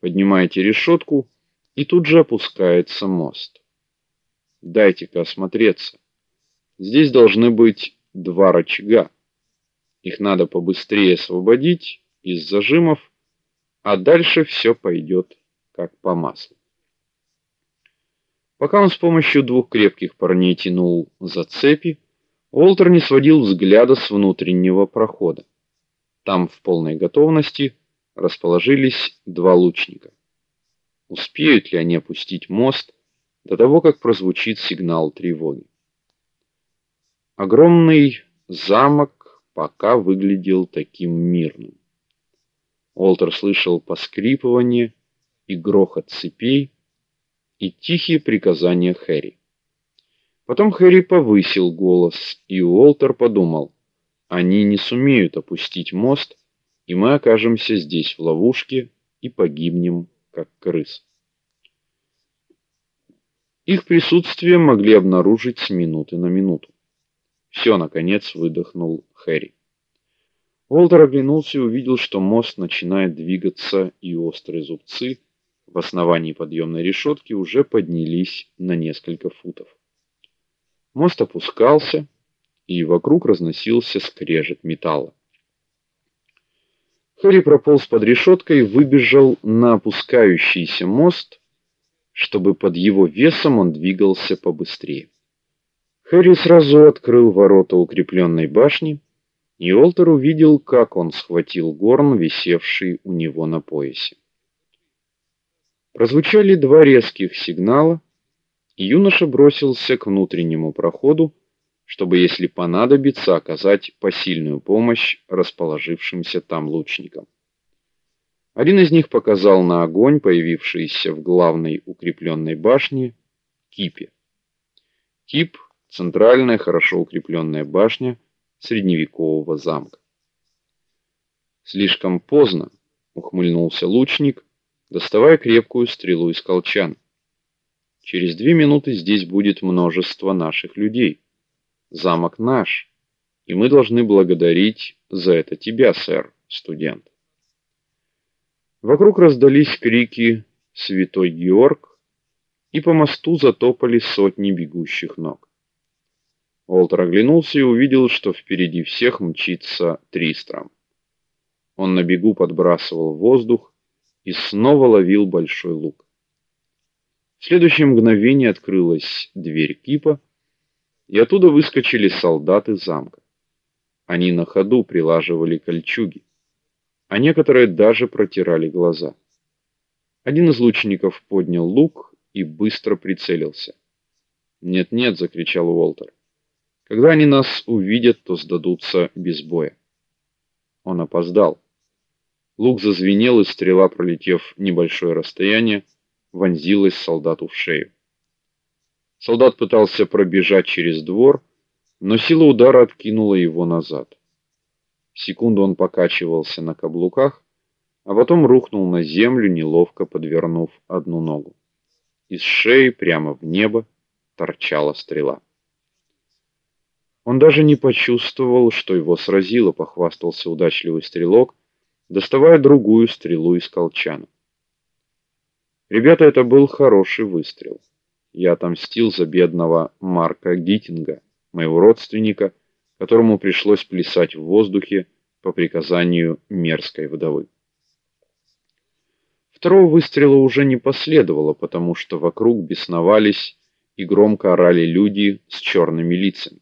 Поднимаете решетку, и тут же опускается мост. Дайте-ка осмотреться. Здесь должны быть два рычага. Их надо побыстрее освободить из зажимов, а дальше все пойдет как по маслу. Пока он с помощью двух крепких парней тянул за цепи, Уолтер не сводил взгляда с внутреннего прохода. Там в полной готовности расположились два лучника. Успеют ли они опустить мост до того, как прозвучит сигнал тревоги? Огромный замок пока выглядел таким мирным. Уолтер слышал поскрипывание и грохот цепей и тихие приказания Хэри. Потом Хэри повысил голос, и Уолтер подумал: они не сумеют опустить мост, и мы окажемся здесь в ловушке и погибнем как крысы. Их присутствие могли обнаружить с минуты на минуту. Все, наконец выдохнул Хэри. Уолтер оглянулся и увидел, что мост начинает двигаться, и острые зубцы в основании подъемной решетки уже поднялись на несколько футов. Мост опускался, и вокруг разносился скрежет металла. Хэри прополз под решеткой выбежал на опускающийся мост, чтобы под его весом он двигался побыстрее. Хэри сразу открыл ворота укрепленной башни, и Олтер увидел, как он схватил горн, висевший у него на поясе. Прозвучали два резких сигнала, и юноша бросился к внутреннему проходу, чтобы, если понадобится, оказать посильную помощь расположившимся там лучникам. Один из них показал на огонь, появившийся в главной укрепленной башне кипе. Кип центральная, хорошо укрепленная башня средневекового замка. Слишком поздно, ухмыльнулся лучник, доставая крепкую стрелу из колчана. Через две минуты здесь будет множество наших людей. Замок наш, и мы должны благодарить за это тебя, сэр, студент. Вокруг раздались крики Святой Георг, и по мосту затопали сотни бегущих ног. Уолтер оглянулся и увидел, что впереди всех мчится Тристрам. Он на бегу подбрасывал воздух и снова ловил большой лук. В следующее мгновение открылась дверь кипа, и оттуда выскочили солдаты замка. Они на ходу прилаживали кольчуги, а некоторые даже протирали глаза. Один из лучников поднял лук и быстро прицелился. "Нет-нет", закричал Уолтер. Когда они нас увидят, то сдадутся без боя. Он опоздал. Лук зазвенел, и стрела, пролетев небольшое расстояние, вонзилась солдату в шею. Солдат пытался пробежать через двор, но сила удара откинула его назад. Секунду он покачивался на каблуках, а потом рухнул на землю, неловко подвернув одну ногу. Из шеи прямо в небо торчала стрела. Он даже не почувствовал, что его сразило, похвастался удачливый стрелок, доставая другую стрелу из колчана. Ребята, это был хороший выстрел. Я отомстил за бедного Марка Гиттинга, моего родственника, которому пришлось плясать в воздухе по приказанию мерзкой вдовы. Второго выстрела уже не последовало, потому что вокруг бесновались и громко орали люди с черными лицами.